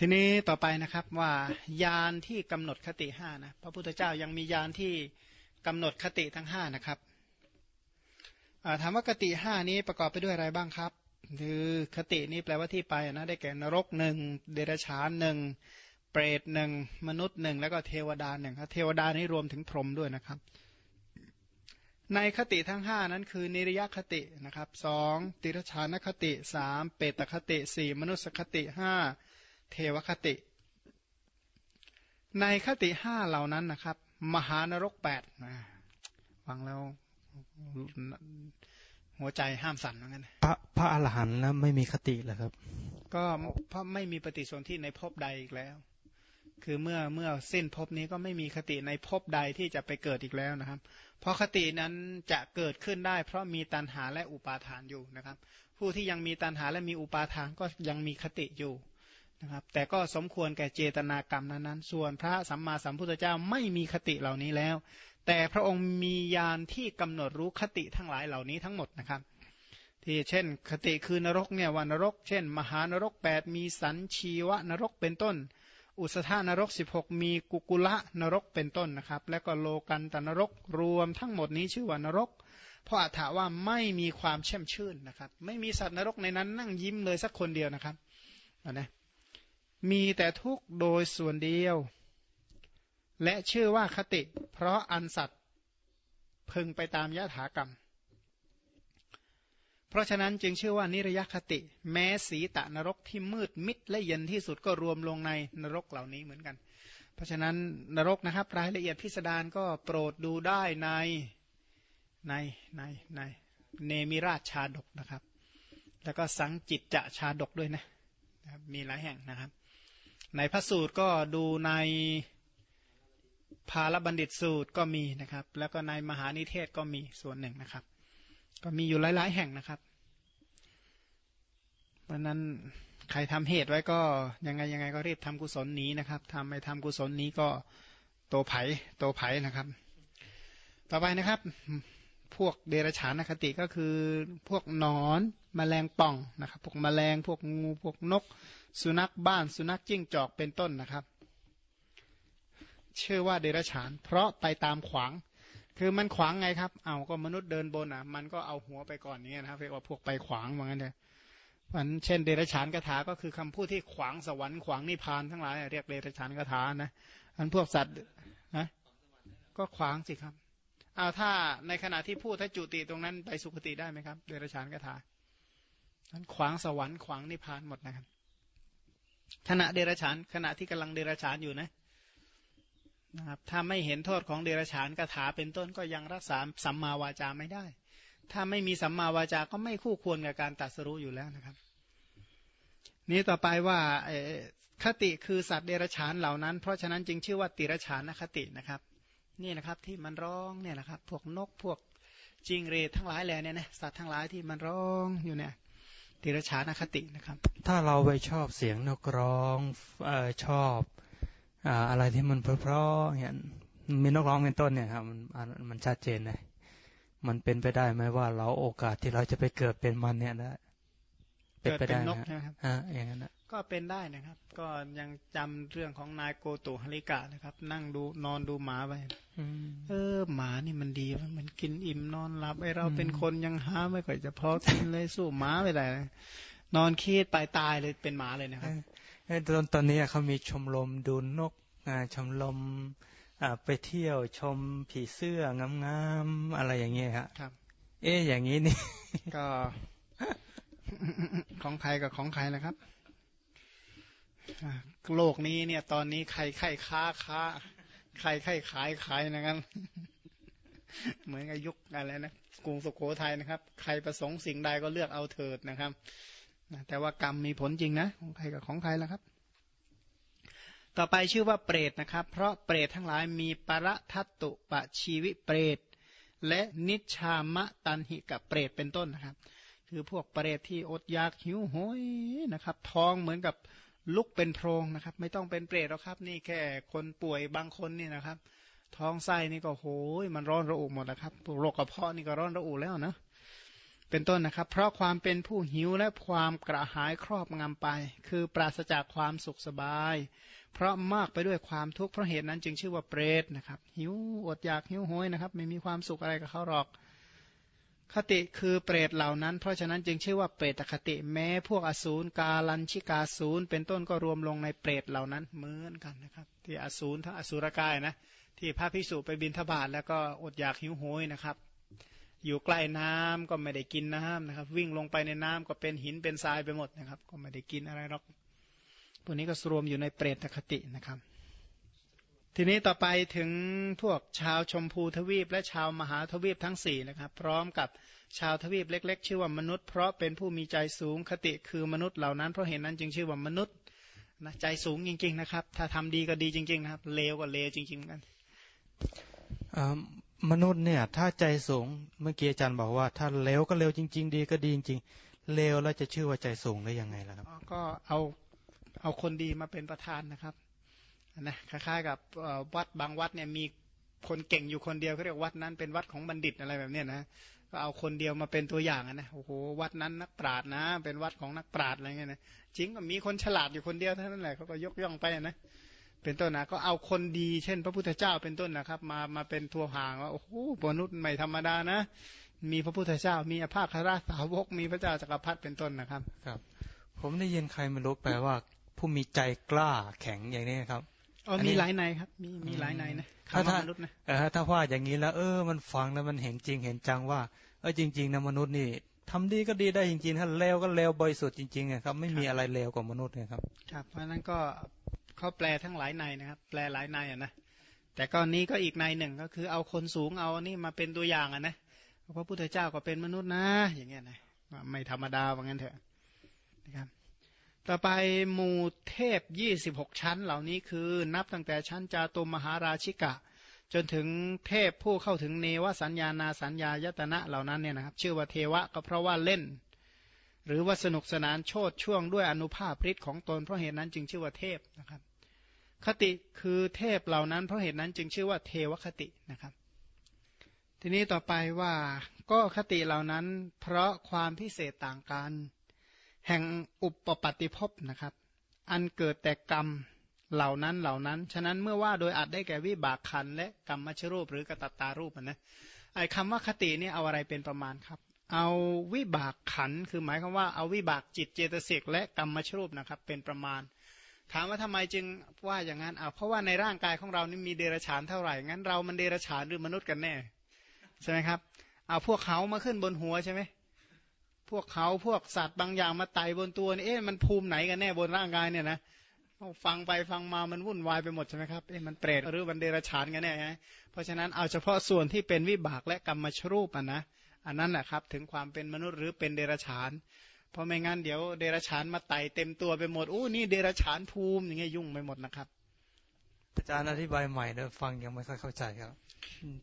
ทีนี้ต่อไปนะครับว่ายานที่กำหนดคติห้านะพระพุทธเจ้ายังมียานที่กำหนดคติทั้งห้านะครับถามว่าคติห้านี้ประกอบไปด้วยอะไรบ้างครับ คือคตินี้แปลว่าที่ไปนะได้แก่นรกหนึ่งเดรัจฉานหนึ่งเปรตหนึ่งมนุษย์หนึ่งแล้วก็เทวดาหนึ่งเทวดานี้รวมถึงพรหมด้วยนะครับ ในคติทั้งห้านั้นคือนิรยคตินะครับสองติรชานคติสามเปตคติสี่มนุสคติห้า เทวคติ ในคติห้าเหล่านั้นนะครับ มหานรกแปดฟังแล้วหัวใจห้ามสั่นเหมือนกันพระพระอรหันต์แล้วไม่มีคติเหรอครับ ก็เพราะไม่มีปฏิสนธิในภพใดอีกแล้ว คือเมื่อเมื่อสิ้นภพนี้ก็ไม่มีคติในภพใดที่จะไปเกิดอีกแล้วนะครับ เพราะคตินั้นจะเกิดขึ้นได้ เพราะมีตัณหาและอุปาทานอยู่นะครับ ผู้ที่ยังมีตัณหาและมีอุปาทานก็ยังมีคติอยู่ นะครับแต่ก็สมควรแก่เจตนากรรมนั้นๆ ส่วนพระสัมมาสัมพุทธเจ้าไม่มีคติเหล่านี้แล้ว แต่พระองค์มียานที่กำหนดรู้คติทั้งหลายเหล่านี้ทั้งหมดนะครับ ที่เช่น คติคือนรกเนี่ยวันนรก เช่น มหานรก 8 มีสันชีวะนรกเป็นต้น อุสธานรก 16 มีกุกุละนรกเป็นต้นนะครับ และก็โลกันตนรกรวมทั้งหมดนี้ชื่อว่านรก เพราะอาถาว่าไม่มีความแช่มชื่นนะครับ ไม่มีสัตว์นรกในนั้นนั่งยิ้มเลยสักคนเดียวนะครับนะ มีแต่ทุกโดยส่วนเดียว และชื่อว่าคติ เพราะอันสัตว์พึงไปตามยถากรรม เพราะฉะนั้นจึงชื่อว่านิรยคติ แม้สีตะนรกที่มืดมิดและเย็นที่สุดก็รวมลงในนรกเหล่านี้เหมือนกัน เพราะฉะนั้นนรกนะครับรายละเอียดพิสดารก็โปรดดูได้ในในในในเนมิราชชาดกนะครับ แล้วก็สังจิตจะชาดกด้วยนะมีหลายแห่งนะครับ ในพระสูตรก็ดูในพาลบัณฑิตสูตรก็มีนะครับ แล้วก็ในมหานิเทศก็มีส่วนหนึ่งนะครับ ก็มีอยู่หลาย ๆ แห่งนะครับเพราะนั้นใครทำเหตุไว้ก็ยังไงยังไงก็รีบทำกุศลนี้นะครับทำไม่ทำกุศลนี้ก็โตไผ่โตไผ่นะครับ ต่อไปนะครับ พวกเดรัจฉานคติก็คือพวกนอนมแมลงป่องนะครับ พวกมแมลงพวกงูพวกนก สุนัขบ้านสุนัขจิ้งจอกเป็นต้นนะครับ เชื่อว่าเดรัจฉาน เพราะไปตามขวาง คือมันขวางไงครับ เอาก็มนุษย์เดินบนอะ มันก็เอาหัวไปก่อนนี้นะครับเรียกว่าพวกไปขวางเหมือนกันเลยมันเช่นเดรัจฉานคาถาก็คือคำพูดที่ขวางสวรรค์ขวางนิพพานทั้งหลายเรียกเดรัจฉานคาถานะอันพวกสัตว์นะก็ขวางสิครับเอาถ้าในขณะที่พูดถ้าจุติตรงนั้นไปสุคติได้ไหมครับ เดรัจฉานคาถานั้นขวางสวรรค์ขวางนิพพานหมดนะครับ ขณะเดรัจฉาน ขณะที่กำลังเดรัจฉานอยู่นะนะครับถ้าไม่เห็นโทษของเดรัจฉานคาถาเป็นต้นก็ยังรักษาสัมมาวาจาไม่ได้ ถ้าไม่มีสัมมาวาจาก็ไม่คู่ควรกับการตัดสรู้อยู่แล้วนะครับ นี้ต่อไปว่าคติคือสัตว์เดรัจฉานเหล่านั้น เพราะฉะนั้นจึงชื่อว่าติรฉานคตินะครับ นี่นะครับที่มันร้องเนี่ยนะครับ พวกนกพวกจิงเรททั้งหลายแหล่เนี่ยนะสัตว์ทั้งหลายที่มันร้องอยู่เนี่ย ติรฉานคตินะครับ ถ้าเราไปชอบเสียงนกร้องอชอบอะไรที่มันเพราะๆเนี่ยมีนักร้องเป็นต้นเนี่ยครับมันมันชัดเจนเลยมันเป็นไปได้ไหมว่าเราโอกาสที่เราจะไปเกิดเป็นมันเนี่ยได้เป็นไปได้นะครับอ่าอย่างนั้น ก็เป็นได้นะครับ ก็ยังจำเรื่องของนายโกตุฮริกะนะครับ นั่งดูนอนดูหมาไปเออ หมานี่มันดีมันกินอิ่มนอนหลับไอเราเป็นคนยังหาไม่ค่อยจะพอกินเลยสู้หมาไม่ได้นอนคิดไปตายเลยเป็นหมาเลยนะครับตอนตอนนี้เขามีชมรมดูนกชมรมไปเที่ยวชมผีเสื้องามๆอะไรอย่างเงี้ยครับ เอ๊ะอย่างนี้นี่ก็ของใครกับของใครนะครับ โลกนี้เนี่ย ตอนนี้ใครใครค้าค้า ใครใครขายขายนะครับ เหมือนกับยุคอะไรนะกรุงสุโขทัยนะครับ ใครประสงค์สิ่งใดก็เลือกเอาเถิดนะครับแต่ว่ากรรมมีผลจริงนะของใครกับของใครแล้วครับ ต่อไปชื่อว่าเปรตนะครับ เพราะเปรตทั้งหลายมีปรทัตตุปะชีวิเปรต และนิชามะตันหิกับเปรตเป็นต้นนะครับ คือพวกเปรตที่อดอยากหิวโหยนะครับ ท้องเหมือนกับ ลุกเป็นโพรงนะครับ ไม่ต้องเป็นเปรตหรอกครับ นี่แค่คนป่วยบางคนนี่นะครับ ท้องไส้นี่ก็โหยมันร้อนระอุหมดนะครับโรคกระเพาะนี่ก็ร้อนระอุแล้วนะเป็นต้นนะครับ เพราะความเป็นผู้หิวและความกระหายครอบงำไป คือปราศจากความสุขสบาย เพราะมากไปด้วยความทุกข์เพราะเหตุนั้นจึงชื่อว่าเปรตนะครับ หิวอดอยากหิวโหยนะครับ ไม่มีความสุขอะไรกับเขาหรอก คติคือเปรตเหล่านั้น เพราะฉะนั้นจึงชื่อว่าเปรตคติแม้พวกอสูรกาลันชิกาสูรเป็นต้นก็รวมลงในเปรตเหล่านั้นเหมือนกันนะครับ ที่อสูรทั้งอสูรกายนะที่พระพิสุไปบินทบาทแล้วก็อดอยากหิวโหยนะครับ อยู่ใกล้น้ำก็ไม่ได้กินน้ำนะครับ วิ่งลงไปในน้ำก็เป็นหินเป็นทรายไปหมดนะครับ ก็ไม่ได้กินอะไรหรอกพวกนี้ก็รวมอยู่ในเปรตคตินะครับ ทีนี้ต่อไปถึงพวกชาวชมพูทวีปและชาวมหาทวีปทั้งสี่นะครับ พร้อมกับชาวทวีปเล็ก ๆ ชื่อว่ามนุษย์ เพราะเป็นผู้มีใจสูงคติคือมนุษย์เหล่านั้นเพราะเห็นนั้นจึงชื่อว่ามนุษย์นะใจสูงจริง ๆ นะครับ ถ้าทำดีก็ดีจริง ๆ นะครับเลวก็เลวจริงๆกันมนุษย์เนี่ยถ้าใจสูงเมื่อกี้อาจารย์บอกว่า ถ้าเลวก็เลวจริง ๆ ดีก็ดีจริงๆเลวแล้วจะชื่อว่าใจสูงได้ยังไงล่ะครับก็เอาเอาคนดีมาเป็นประธานนะครับ นะคล้ายๆกับวัดบางวัดเนี่ยมีคนเก่งอยู่คนเดียวเขาเรียกวัดนั้นเป็นวัดของบัณฑิตอะไรแบบนี้นะก็เอาคนเดียวมาเป็นตัวอย่างนะโอ้โหวัดนั้นนักปราชญ์นะ เป็นวัดของนักปราชญ์อะไรเงี้ยนะจริงก็มีคนฉลาดอยู่คนเดียวเท่านั้นแหละเขาก็ยกย่องไปนะเป็นต้นนะก็เอาคนดีเช่น พระพุทธเจ้าเป็นต้นนะครับ มามาเป็นตัวห่างว่าโอ้โหมนุษย์ไม่ธรรมดานะ มีพระพุทธเจ้า มีอภาคราสาวก มีพระเจ้าจักรพรรดิเป็นต้นนะครับ ครับ ผมได้ยินใครม่รู้แปลว่า ผู้มีใจกล้าแข็งอย่างนี้ครับ มีหลายในครับ มีมีหลายในนะถ้าถ้ามนุษย์นะเออถ้าว่าอย่างนี้แล้ว เออ มันฟังแล้วมันเห็นจริงเห็นจังว่าเออจริงๆนะมนุษย์นี่ทำดีก็ดีได้จริงๆถ้าเลวก็เลวบริสุทธิ์จริงๆครับ ไม่มีอะไรเลวกว่ามนุษย์นะครับ ครับ เพราะนั้นก็เขาแปลทั้งหลายในนะครับ แปลหลายในอะนะแต่ก็นี้ก็อีกในหนึ่งก็คือเอาคนสูงเอานี่มาเป็นตัวอย่างอะนะพระพุทธเจ้าก็เป็นมนุษย์นะ อย่างเงี้ยนะไม่ธรรมดาว่างั้นเถอะนะครับ ต่อไปหมู่เทพยี่สิบหกชั้นเหล่านี้คือนับตั้งแต่ชั้นจาตุมมหาราชิกะ จนถึงเทพผู้เข้าถึงเนวสัญญานาสัญญายตนะเหล่านั้นเนี่ยนะครับ ชื่อว่าเทวะก็เพราะว่าเล่น หรือว่าสนุกสนานโชดช่วงด้วยอนุภาพฤทธิ์ของตนเพราะเหตุนั้นจึงชื่อว่าเทพนะครับ คติคือเทพเหล่านั้นเพราะเหตุนั้นจึงชื่อว่าเทวคตินะครับ ทีนี้ต่อไปว่าก็คติเหล่านั้นเพราะความพิเศษต่างกัน แห่งอุปปัติภพนะครับ อันเกิดแต่กรรมเหล่านั้นเหล่านั้น ฉะนั้นเมื่อว่าโดยอัดได้แก่วิบากขันและกรรมมชรูปหรือกตัตตารูปนะไอ้คำว่าคตินี่เอาอะไรเป็นประมาณครับ เอาวิบากขันคือหมายความว่าเอาวิบากจิตเจตสิกและกรรมมชรูปนะครับ เป็นประมาณ ถามว่าทำไมจึงว่าอย่างนั้นเอาเพราะว่าในร่างกายของเรานี่มีเดรัจฉานเท่าไหร่งั้นเรามันเดรัจฉานหรือมนุษย์กันแน่ใช่ไหมครับเอาพวกเขามาขึ้นบนหัวใช่ไหม พวกเขาพวกสัตว์บางอย่างมาไต่บนตัวนี่เอ๊ะมันภูมิไหนกันแน่บนร่างกายเนี่ยนะฟังไปฟังมามันวุ่นวายไปหมดใช่ไหมครับเอ๊ะมันเปรตหรือมันเดรัจฉานกันแน่ไงเพราะฉะนั้นเอาเฉพาะส่วนที่เป็นวิบากและกรรมชรูปอะนะอันนั้นแหละครับถึงความเป็นมนุษย์หรือเป็นเดรัจฉาน เพราะไม่งั้นเดี๋ยวเดรัจฉานมาไต่เต็มตัวไปหมดอู้นี่เดรัจฉานภูมิอย่างเงี้ยยุ่งไปหมดนะครับ อาจารย์อธิบายใหม่เนอะฟังยังไม่ค่อยเข้าใจครับ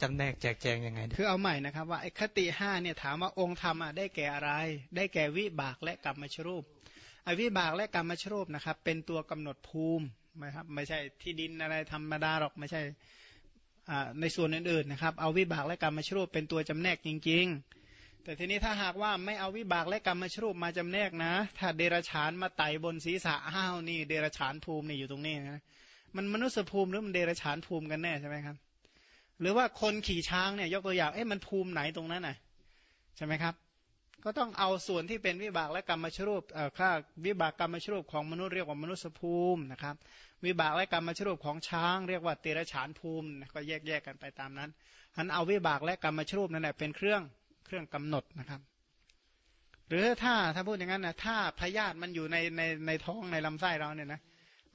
จำแนกแจกแจงยังไง คือเอาใหม่นะครับว่าไอ้คติห้าเนี่ยถามว่าองค์ธรรมได้แก่อะไร ได้แก่วิบากและกรรมชรูปไอ้วิบากและกรรมชรูปนะครับ เป็นตัวกำหนดภูมินะครับ ไม่ใช่ที่ดินอะไรธรรมดาหรอกไม่ใช่ในส่วนอื่นๆนะครับ เอาวิบากและกรรมชรูปเป็นตัวจำแนกจริง ๆ แต่ทีนี้ถ้าหากว่าไม่เอาวิบากและกรรมชรูปมาจำแนกนะ ถ้าเดรฉานมาไต่บนศีรษะอ้าวนี่ เดรฉานภูมินี่อยู่ตรงนี้นะ มันมนุษย์ภูมิหรือมันเดรฉานภูมิกันแน่ใช่ไหมครับ หรือว่าคนขี่ช้างเนี่ยยกตัวอย่างเอ๊ะมันภูมิไหนตรงนั้นน่ะใช่ไหมครับ ก็ต้องเอาส่วนที่เป็นวิบากและกรรมชรูปเอ่อค่าวิบากกรรมชรูปของมนุษย์เรียกว่ามนุษย์ภูมินะครับ วิบากและกรรมชรูปของช้าง เรียกว่าเตระฉานภูมิก็แยกแยกกันไปตามนั้นฉันเอาวิบากและกรรมชรูปนั่นแหละเป็นเครื่องเครื่องกำหนดนะครับหรือถ้าถ้าพูดอย่างนั้นนะถ้าพยาธิมันอยู่ในในในท้องในลำไส้เราเนี่ยนะ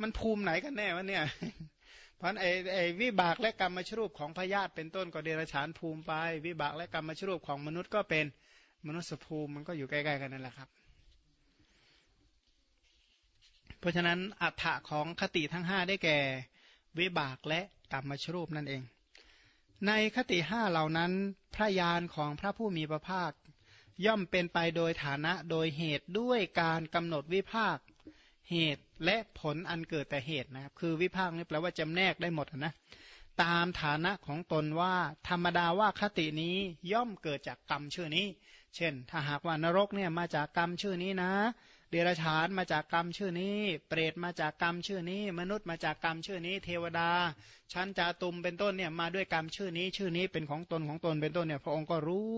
มันภูมิไหนกันแน่วะเนี่ย เพราะไอ้ไอ้วิบากและกรรมชรูปของพยาธิเป็นต้นก็เดรัจฉานภูมิไป วิบากและกรรมชรูปของมนุษย์ก็เป็นมนุษย์ภูมิมันก็อยู่ใกล้ๆกันนั่นแหละครับ เพราะฉะนั้นอัฏฐะของคติทั้งห้าได้แก่ วิบากและกรรมชรูปนั่นเอง ในคติห้าเหล่านั้นพระยานของพระผู้มีพระภาค ย่อมเป็นไปโดยฐานะโดยเหตุด้วยการกำหนดวิภาค เหตุและผลอันเกิดแต่เหตุนะครับ คือวิภาคนี่แปลว่าจำแนกได้หมดนะตามฐานะของตนว่าธรรมดาว่าคตินี้ย่อมเกิดจากกรรมชื่อนี้ เช่น ถ้าหากว่านรกเนี่ยมาจากกรรมชื่อนี้นะ เดรัจฉานมาจากกรรมชื่อนี้ เปรตมาจากกรรมชื่อนี้ มนุษย์มาจากกรรมชื่อนี้ เทวดา ชั้นจาตุมเป็นต้นเนี่ยมาด้วยกรรมชื่อนี้ ชื่อนี้เป็นของตนของตนเป็นต้นเนี่ยพระองค์ก็รู้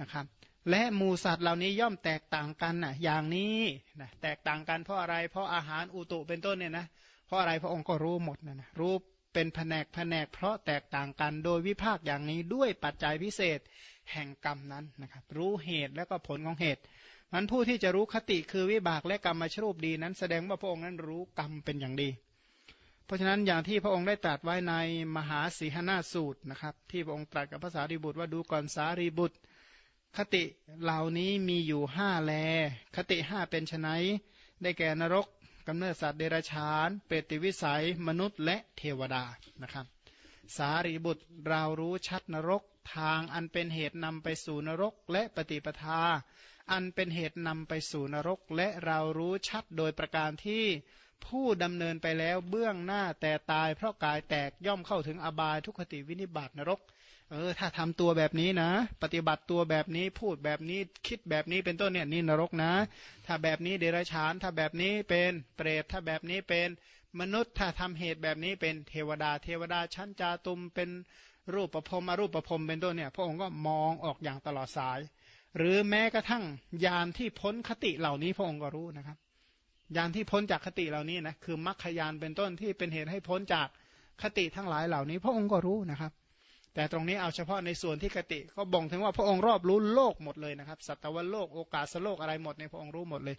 นะครับ และหมูสัตว์เหล่านี้ย่อมแตกต่างกันนะอย่างนี้นะแตกต่างกันเพราะอะไร เพราะอาหารอุตุเป็นต้นเนี่ยนะเพราะอะไรพระองค์ก็รู้หมดนะนะรู้เป็นแผนกแผนก เพราะแตกต่างกันโดยวิภาคอย่างนี้ด้วยปัจจัยพิเศษแห่งกรรมนั้นนะครับรู้เหตุและก็ผลของเหตุมันผู้ที่จะรู้คติคือวิบากและกรรมมาชรูปดีนั้น แสดงว่าพระองค์นั้นรู้กรรมเป็นอย่างดี เพราะฉะนั้นอย่างที่พระองค์ได้ตรัสไว้ในมหาสีหนาสูตรนะครับ ที่พระองค์ตรัสกับภาษารีบุตรว่าดูก่อนสารีบุตร คติเหล่านี้มีอยู่ห้าแล คติห้าเป็นไนได้แก่นรกกำเนิดสัตว์เดรัจฉาน เปรติวิสัย มนุษย์และเทวดานะครับ สารีบุตรเรารู้ชัดนรกทางอันเป็นเหตุนำไปสู่นรกและปฏิปทา อันเป็นเหตุนำไปสู่นรก และเรารู้ชัดโดยประการที่ผู้ดำเนินไปแล้วเบื้องหน้าแต่ตายเพราะกายแตกย่อมเข้าถึงอบายทุกขติวินิบาตนรก ถ้าทำตัวแบบนี้นะ ปฏิบัติตัวแบบนี้พูดแบบนี้คิดแบบนี้เป็นต้นเนี่ยนี่นรกนะ ถ้าแบบนี้เดรัจฉาน ถ้าแบบนี้เป็นเปรตถ้าแบบนี้เป็นมนุษย์ถ้าทำเหตุแบบนี้เป็นเทวดา เทวดาชั้นจาตุมเป็นรูปประพรมอรูปประพรมเป็นต้นเนี่ยพระองค์ก็มองออกอย่างตลอดสาย หรือแม้กระทั่งยานที่พ้นคติเหล่านี้พระองค์ก็รู้นะครับ ยานที่พ้นจากคติเหล่านี้นะคือมรรคยานเป็นต้นที่เป็นเหตุให้พ้นจากคติทั้งหลายเหล่านี้ พระองค์ก็รู้นะครับ แต่ตรงนี้เอาเฉพาะในส่วนที่คติ ก็บ่งถึงว่าพระองค์รอบรู้โลกหมดเลยนะครับ สัตวโลกโอกาสโลกอะไรหมดในพระองค์รู้หมดเลย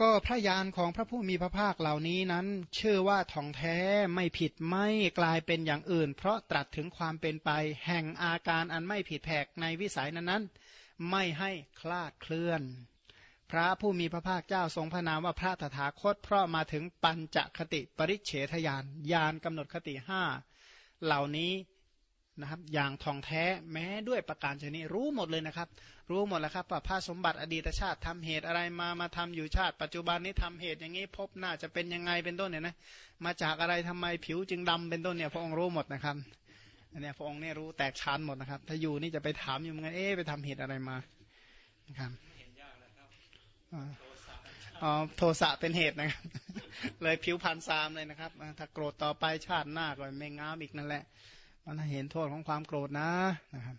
ก็พระยานของพระผู้มีพระภาคเหล่านี้นั้น เชื่อว่าท่องแท้ไม่ผิดไม่กลายเป็นอย่างอื่น เพราะตรัสถึงความเป็นไป แห่งอาการอันไม่ผิดแผกในวิสัยนั้นๆ ไม่ให้คลาดเคลื่อน พระผู้มีพระภาคเจ้าทรงพระนามว่าพระตถาคต เพราะมาถึงปัญจคติปริเฉทยานยานกำหนดคติห้า เหล่านี้นะครับอย่างท่องแท้แม้ด้วยประการชนิดรู้หมดเลยนะครับ รู้หมดแล้วครับว่าพระสมบัติอดีตชาติทำเหตุอะไรมามาทำอยู่ชาติ ปัจจุบันนี้ทำเหตุอย่างนี้พบหน้าจะเป็นยังไงเป็นต้นเนี่ยนะมาจากอะไรทำไมผิวจึงดำเป็นต้นเนี่ยพระองค์รู้หมดนะครับอันนี้พระองค์เนี่ยรู้แตกชานหมดนะครับ ถ้าอยู่นี่จะไปถามอยู่เหมือนกันเอ๊ะไปทำเหตุอะไรมานะครับ อ๋อโทสะเป็นเหตุนะครับ เลยผิวพันซามเลยนะครับ ถ้าโกรธต่อไปชาติหน้าก็ไม่งามอีกนั่นแหละ มันเห็นโทษของความโกรธนะนะครับ